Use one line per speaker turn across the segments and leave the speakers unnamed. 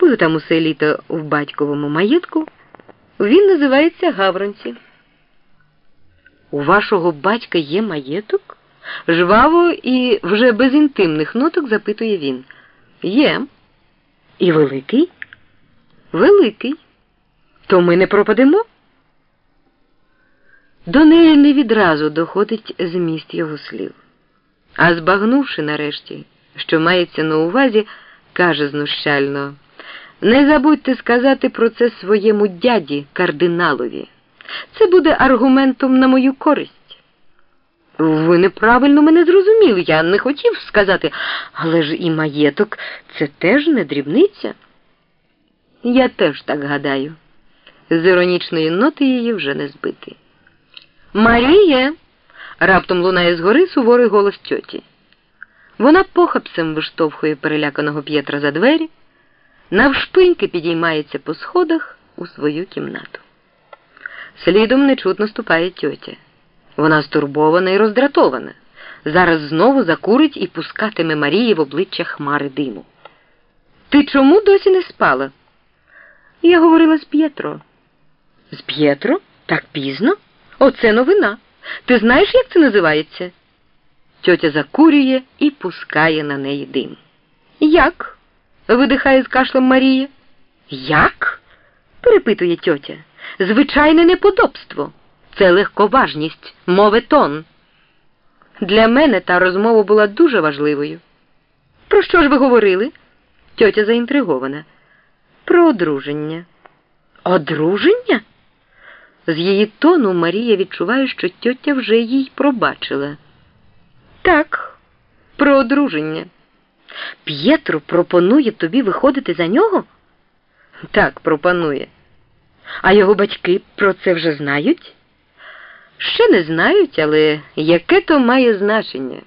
Буду там усе літо в батьковому маєтку. Він називається Гавронці. У вашого батька є маєток? Жваво і вже без інтимних ноток запитує він. Є. І великий? Великий. То ми не пропадемо? До неї не відразу доходить зміст його слів. А збагнувши нарешті, що мається на увазі, каже знущально Не забудьте сказати про це своєму дяді, кардиналові. Це буде аргументом на мою користь. Ви неправильно мене зрозуміли. Я не хотів сказати, але ж і маєток це теж не дрібниця. Я теж так гадаю. З іронічної ноти її вже не збити. Маріє. раптом лунає згори суворий голос тьоті. Вона похапцем виштовхує переляканого П'єтра за двері, навшпиньки підіймається по сходах у свою кімнату. Слідом нечутно ступає тьотя. Вона стурбована і роздратована. Зараз знову закурить і пускатиме Марії в обличчя хмари диму. Ти чому досі не спала? Я говорила з П'єтро. З П'єтро? Так пізно? Оце новина. Ти знаєш, як це називається? Тьотя закурює і пускає на неї дим. Як? Видихає з кашлем Марія. Як? перепитує тьотя. Звичайне неподобство. Це легковажність, моветон. Для мене та розмова була дуже важливою. Про що ж ви говорили? Тьотя заінтригована. Про одруження. Одруження? З її тону Марія відчуває, що тьотя вже їй пробачила. Так, про одруження. П'єтро пропонує тобі виходити за нього? Так, пропонує. А його батьки про це вже знають? Ще не знають, але яке то має значення?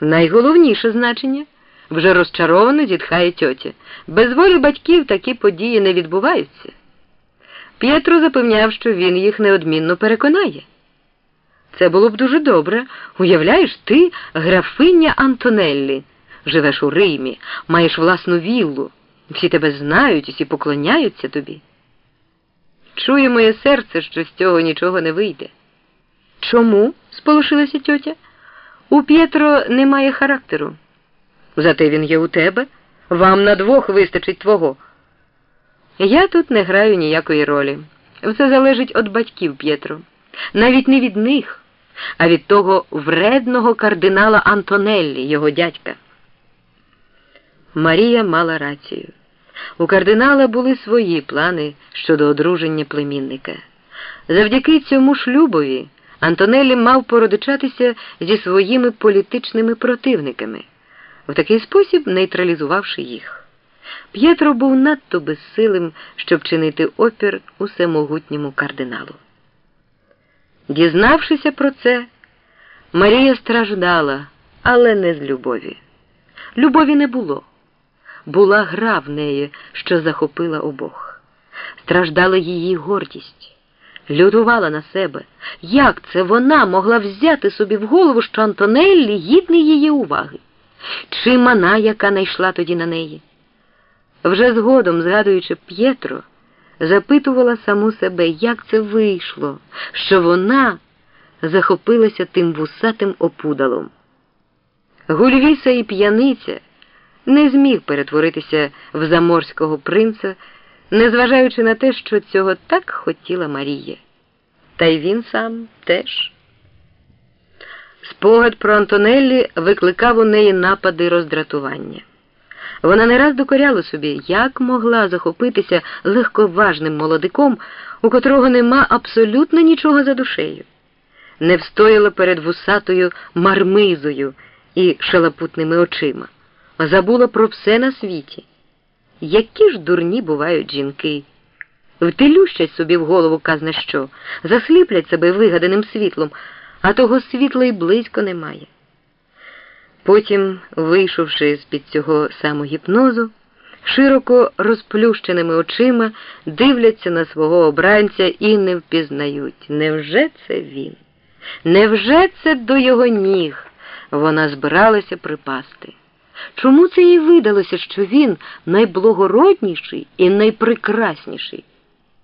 Найголовніше значення вже розчаровано зітхає тьотя. Без волі батьків такі події не відбуваються. П'єтро запевняв, що він їх неодмінно переконає. Це було б дуже добре. Уявляєш, ти графиня Антонеллі, живеш у Римі, маєш власну віллу. Всі тебе знають, усі поклоняються тобі. Чує моє серце, що з цього нічого не вийде. Чому? сполошилася тьотя. У П'єтро немає характеру. Зате він є у тебе. Вам на двох вистачить твого. Я тут не граю ніякої ролі. Все залежить від батьків П'єтро. Навіть не від них, а від того вредного кардинала Антонеллі, його дядька. Марія мала рацію. У кардинала були свої плани щодо одруження племінника. Завдяки цьому шлюбові Антонеллі мав породичатися зі своїми політичними противниками, в такий спосіб нейтралізувавши їх. П'єтро був надто безсилим, щоб чинити опір усемогутньому кардиналу. Дізнавшися про це, Марія страждала, але не з любові. Любові не було. Була гра в неї, що захопила обох. Страждала її гордість, лютувала на себе. Як це вона могла взяти собі в голову, що Антонеллі гідний її уваги? Чи мана, яка найшла тоді на неї? Вже згодом, згадуючи П'єтро, запитувала саму себе, як це вийшло, що вона захопилася тим вусатим опудалом. Гульвіса і п'яниця не зміг перетворитися в заморського принца, незважаючи на те, що цього так хотіла Марія. Та й він сам теж. Спогад про Антонеллі викликав у неї напади роздратування. Вона не раз докоряла собі, як могла захопитися легковажним молодиком, у котрого нема абсолютно нічого за душею, не встояла перед вусатою мармизою і шалапутними очима, забула про все на світі. Які ж дурні бувають жінки, втилющать собі в голову казне що, засліплять себе вигаданим світлом, а того світла й близько немає. Потім, вийшовши з-під цього самогіпнозу, широко розплющеними очима дивляться на свого обранця і не впізнають. Невже це він? Невже це до його ніг? Вона збиралася припасти? Чому це їй видалося, що він найблагородніший і найпрекрасніший?